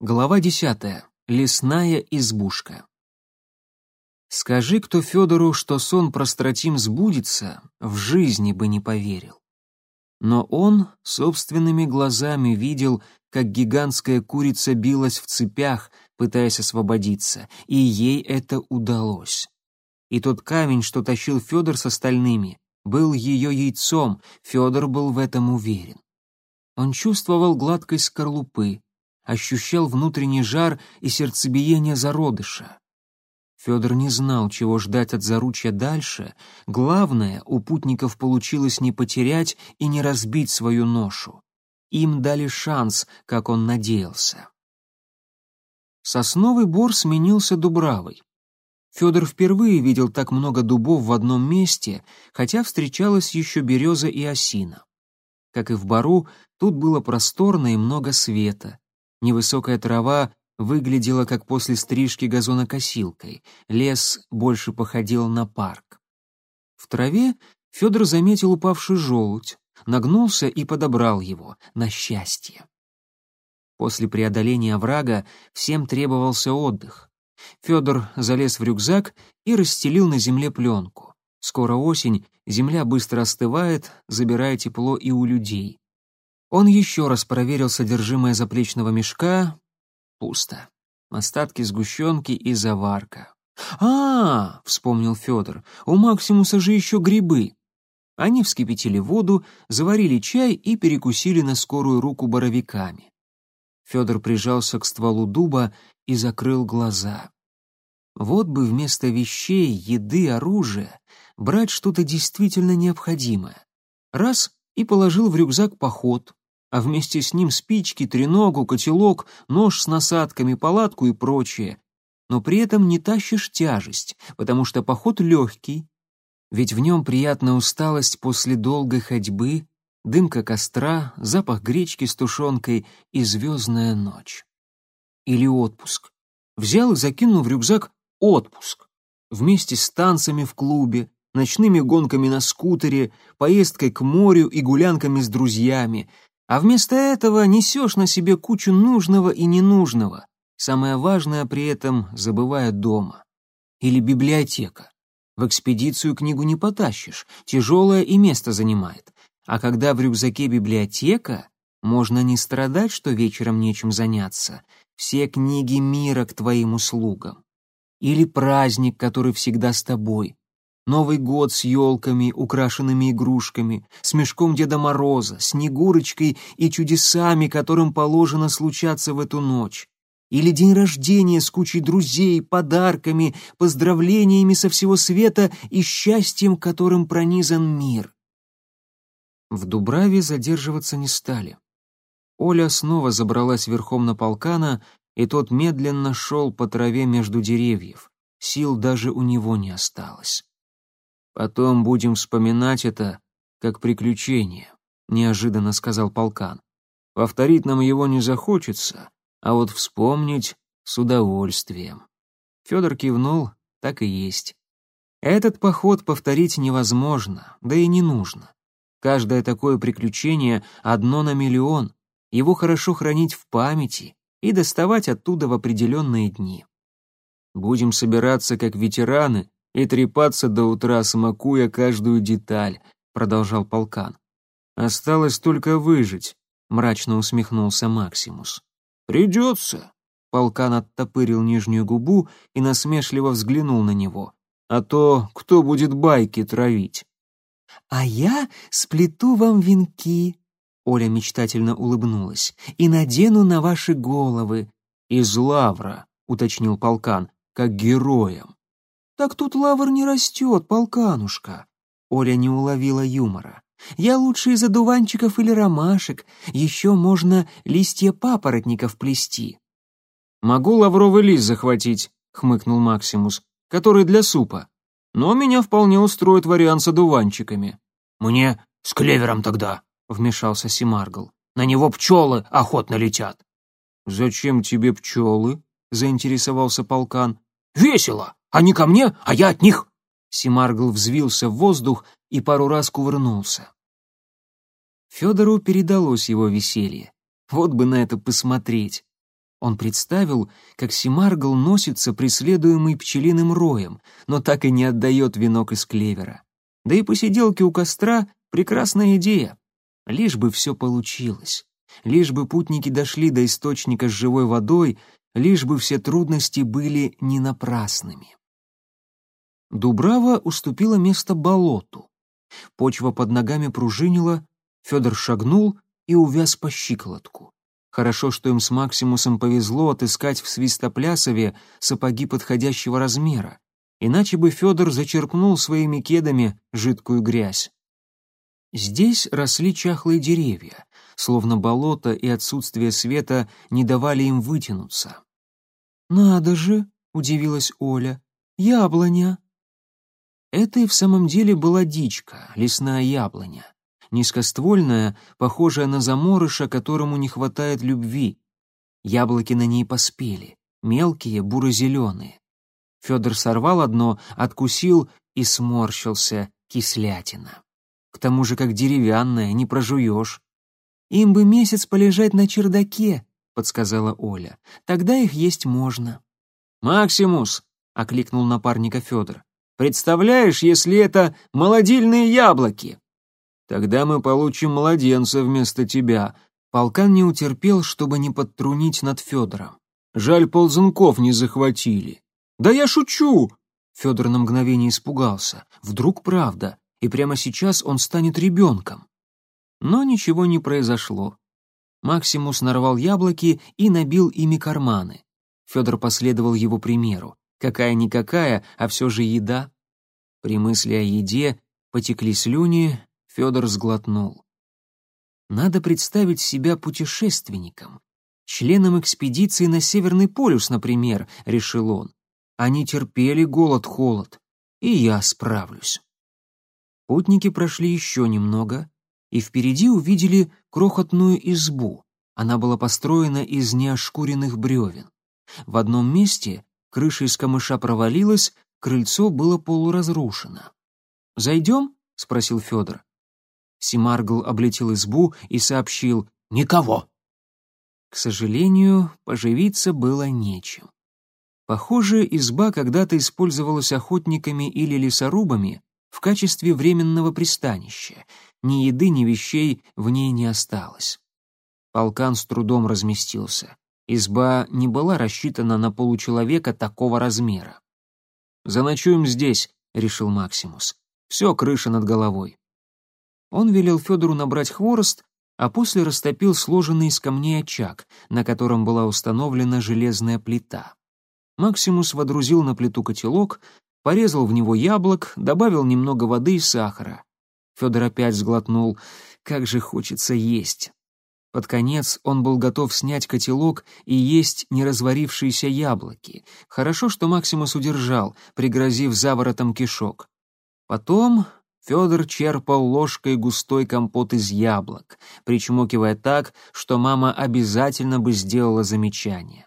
Глава десятая. Лесная избушка. Скажи кто Федору, что сон про Стратим сбудется, в жизни бы не поверил. Но он собственными глазами видел, как гигантская курица билась в цепях, пытаясь освободиться, и ей это удалось. И тот камень, что тащил Федор с остальными, был ее яйцом, Федор был в этом уверен. Он чувствовал гладкость скорлупы, ощущал внутренний жар и сердцебиение зародыша. Федор не знал, чего ждать от заручья дальше. Главное, у путников получилось не потерять и не разбить свою ношу. Им дали шанс, как он надеялся. Сосновый бор сменился дубравой. Федор впервые видел так много дубов в одном месте, хотя встречалась еще береза и осина. Как и в бару, тут было просторно и много света. Невысокая трава выглядела как после стрижки газонокосилкой, лес больше походил на парк. В траве Федор заметил упавший желудь, нагнулся и подобрал его, на счастье. После преодоления оврага всем требовался отдых. Федор залез в рюкзак и расстелил на земле пленку. Скоро осень, земля быстро остывает, забирая тепло и у людей. Он еще раз проверил содержимое заплечного мешка. Пусто. Остатки сгущенки и заварка. «А, — вспомнил Федор, — у Максимуса же еще грибы». Они вскипятили воду, заварили чай и перекусили на скорую руку боровиками. Федор прижался к стволу дуба и закрыл глаза. Вот бы вместо вещей, еды, оружия брать что-то действительно необходимое. Раз — и положил в рюкзак поход, а вместе с ним спички, треногу, котелок, нож с насадками, палатку и прочее. Но при этом не тащишь тяжесть, потому что поход легкий, ведь в нем приятная усталость после долгой ходьбы, дымка костра, запах гречки с тушенкой и звездная ночь. Или отпуск. Взял и закинул в рюкзак отпуск. Вместе с танцами в клубе, ночными гонками на скутере, поездкой к морю и гулянками с друзьями — а вместо этого несешь на себе кучу нужного и ненужного, самое важное при этом забывая дома. Или библиотека. В экспедицию книгу не потащишь, тяжелое и место занимает. А когда в рюкзаке библиотека, можно не страдать, что вечером нечем заняться. Все книги мира к твоим услугам. Или праздник, который всегда с тобой. Новый год с елками, украшенными игрушками, с мешком Деда Мороза, Снегурочкой и чудесами, которым положено случаться в эту ночь. Или день рождения с кучей друзей, подарками, поздравлениями со всего света и счастьем, которым пронизан мир. В Дубраве задерживаться не стали. Оля снова забралась верхом на полкана, и тот медленно шел по траве между деревьев. Сил даже у него не осталось. Потом будем вспоминать это как приключение, неожиданно сказал полкан. Повторить нам его не захочется, а вот вспомнить с удовольствием. Федор кивнул, так и есть. Этот поход повторить невозможно, да и не нужно. Каждое такое приключение одно на миллион. Его хорошо хранить в памяти и доставать оттуда в определенные дни. Будем собираться как ветераны и трепаться до утра, смакуя каждую деталь», — продолжал полкан. «Осталось только выжить», — мрачно усмехнулся Максимус. «Придется», — полкан оттопырил нижнюю губу и насмешливо взглянул на него. «А то кто будет байки травить?» «А я сплету вам венки», — Оля мечтательно улыбнулась, «и надену на ваши головы». «Из лавра», — уточнил полкан, — «как героям». «Так тут лавр не растет, полканушка!» Оля не уловила юмора. «Я лучше из одуванчиков или ромашек. Еще можно листья папоротников плести». «Могу лавровый лист захватить», — хмыкнул Максимус, «который для супа. Но меня вполне устроит вариант с одуванчиками». «Мне с клевером тогда», — вмешался Симаргл. «На него пчелы охотно летят». «Зачем тебе пчелы?» — заинтересовался полкан. «Весело! Они ко мне, а я от них!» Симаргл взвился в воздух и пару раз кувырнулся. Федору передалось его веселье. Вот бы на это посмотреть. Он представил, как Симаргл носится, преследуемый пчелиным роем, но так и не отдает венок из клевера. Да и посиделки у костра — прекрасная идея. Лишь бы все получилось. Лишь бы путники дошли до источника с живой водой, лишь бы все трудности были не напрасными. Дубрава уступила место болоту. Почва под ногами пружинила, Федор шагнул и увяз по щиколотку. Хорошо, что им с Максимусом повезло отыскать в Свистоплясове сапоги подходящего размера, иначе бы Федор зачерпнул своими кедами жидкую грязь. Здесь росли чахлые деревья, словно болото и отсутствие света не давали им вытянуться. «Надо же!» — удивилась Оля. «Яблоня!» Это и в самом деле была дичка, лесная яблоня низкоствольная, похожая на заморыша, которому не хватает любви. Яблоки на ней поспели, мелкие, буро-зеленые. Федор сорвал одно, откусил и сморщился, кислятина. К тому же как деревянная, не прожуешь. «Им бы месяц полежать на чердаке», — подсказала Оля. «Тогда их есть можно». «Максимус!» — окликнул напарника Федор. «Представляешь, если это молодильные яблоки!» Тогда мы получим младенца вместо тебя». Полкан не утерпел, чтобы не подтрунить над Федором. «Жаль, ползунков не захватили». «Да я шучу!» Федор на мгновение испугался. Вдруг правда, и прямо сейчас он станет ребенком. Но ничего не произошло. Максимус нарвал яблоки и набил ими карманы. Федор последовал его примеру. Какая-никакая, а все же еда. При мысли о еде потекли слюни, Федор сглотнул. Надо представить себя путешественником, членом экспедиции на Северный полюс, например, решил он. Они терпели голод-холод, и я справлюсь. Путники прошли еще немного, и впереди увидели крохотную избу. Она была построена из неошкуренных бревен. В одном месте крыша из камыша провалилась, крыльцо было полуразрушено. «Зайдем?» — спросил Федор. Симаргл облетел избу и сообщил «Никого!». К сожалению, поживиться было нечем. Похоже, изба когда-то использовалась охотниками или лесорубами в качестве временного пристанища. Ни еды, ни вещей в ней не осталось. Полкан с трудом разместился. Изба не была рассчитана на получеловека такого размера. «Заночуем здесь», — решил Максимус. «Все, крыша над головой». Он велел Федору набрать хворост, а после растопил сложенный из камней очаг, на котором была установлена железная плита. Максимус водрузил на плиту котелок, порезал в него яблок, добавил немного воды и сахара. Федор опять сглотнул. Как же хочется есть. Под конец он был готов снять котелок и есть неразварившиеся яблоки. Хорошо, что Максимус удержал, пригрозив заворотом кишок. Потом Федор черпал ложкой густой компот из яблок, причмокивая так, что мама обязательно бы сделала замечание.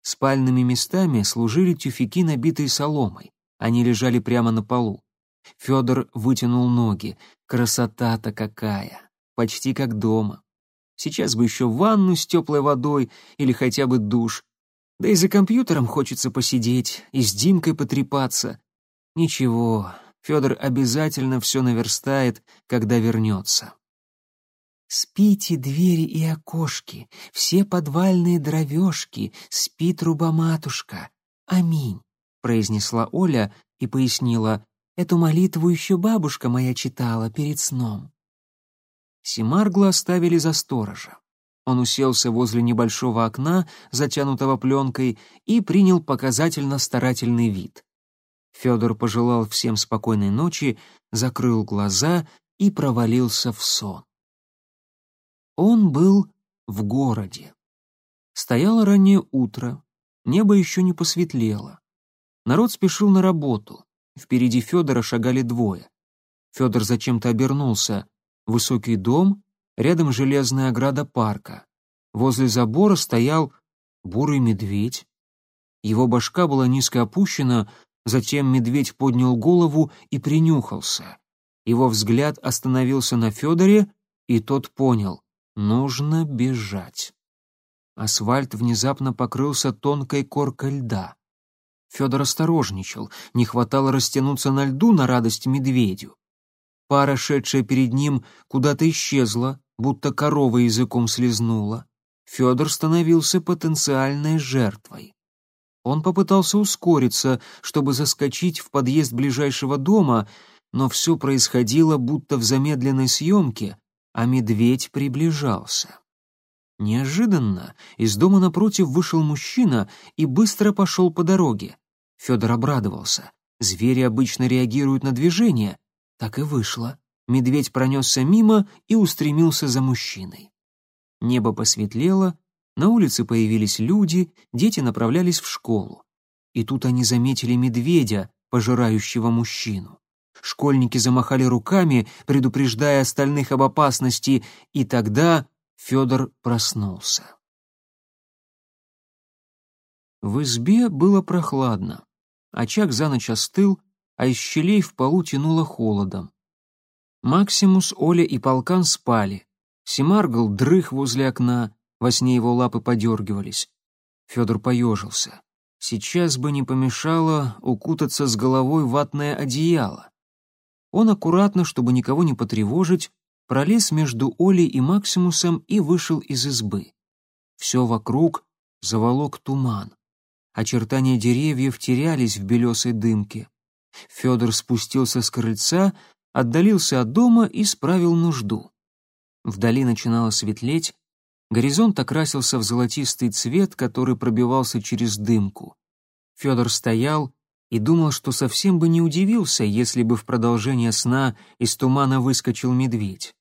Спальными местами служили тюфяки, набитые соломой. Они лежали прямо на полу. Федор вытянул ноги. Красота-то какая! Почти как дома. Сейчас бы еще ванну с теплой водой или хотя бы душ. Да и за компьютером хочется посидеть, и с Димкой потрепаться. Ничего, Федор обязательно все наверстает, когда вернется. «Спите двери и окошки, все подвальные дровешки, спи, труба-матушка. Аминь», — произнесла Оля и пояснила, «эту молитву еще бабушка моя читала перед сном». Симаргла оставили за сторожа. Он уселся возле небольшого окна, затянутого пленкой, и принял показательно старательный вид. Федор пожелал всем спокойной ночи, закрыл глаза и провалился в сон. Он был в городе. Стояло раннее утро, небо еще не посветлело. Народ спешил на работу. Впереди Федора шагали двое. Федор зачем-то обернулся. Высокий дом, рядом железная ограда парка. Возле забора стоял бурый медведь. Его башка была низко опущена, Затем медведь поднял голову и принюхался. Его взгляд остановился на Федоре, и тот понял — нужно бежать. Асфальт внезапно покрылся тонкой коркой льда. Федор осторожничал, не хватало растянуться на льду на радость медведю. Пара, шедшая перед ним, куда-то исчезла, будто корова языком слезнула. Федор становился потенциальной жертвой. Он попытался ускориться, чтобы заскочить в подъезд ближайшего дома, но все происходило будто в замедленной съемке, а медведь приближался. Неожиданно из дома напротив вышел мужчина и быстро пошел по дороге. Федор обрадовался. Звери обычно реагируют на движение. Так и вышло. Медведь пронесся мимо и устремился за мужчиной. Небо посветлело, на улице появились люди, дети направлялись в школу. И тут они заметили медведя, пожирающего мужчину. Школьники замахали руками, предупреждая остальных об опасности, и тогда Федор проснулся. В избе было прохладно. Очаг за ночь остыл, а из щелей в полу тянуло холодом. Максимус, Оля и Полкан спали. Семаргл дрых возле окна, во сне его лапы подергивались. Федор поежился. Сейчас бы не помешало укутаться с головой ватное одеяло. Он аккуратно, чтобы никого не потревожить, пролез между Олей и Максимусом и вышел из избы. Все вокруг заволок туман. Очертания деревьев терялись в белесой дымке. Федор спустился с крыльца, отдалился от дома и справил нужду. Вдали начинало светлеть, горизонт окрасился в золотистый цвет, который пробивался через дымку. Федор стоял и думал, что совсем бы не удивился, если бы в продолжение сна из тумана выскочил медведь.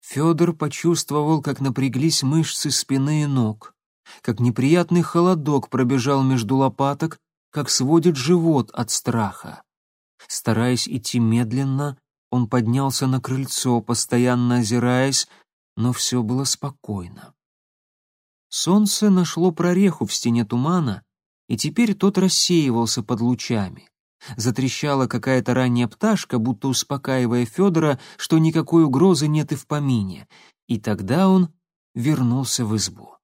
Федор почувствовал, как напряглись мышцы спины и ног, как неприятный холодок пробежал между лопаток, как сводит живот от страха. Стараясь идти медленно, он поднялся на крыльцо, постоянно озираясь, но все было спокойно. Солнце нашло прореху в стене тумана, и теперь тот рассеивался под лучами. Затрещала какая-то ранняя пташка, будто успокаивая Федора, что никакой угрозы нет и в помине, и тогда он вернулся в избу.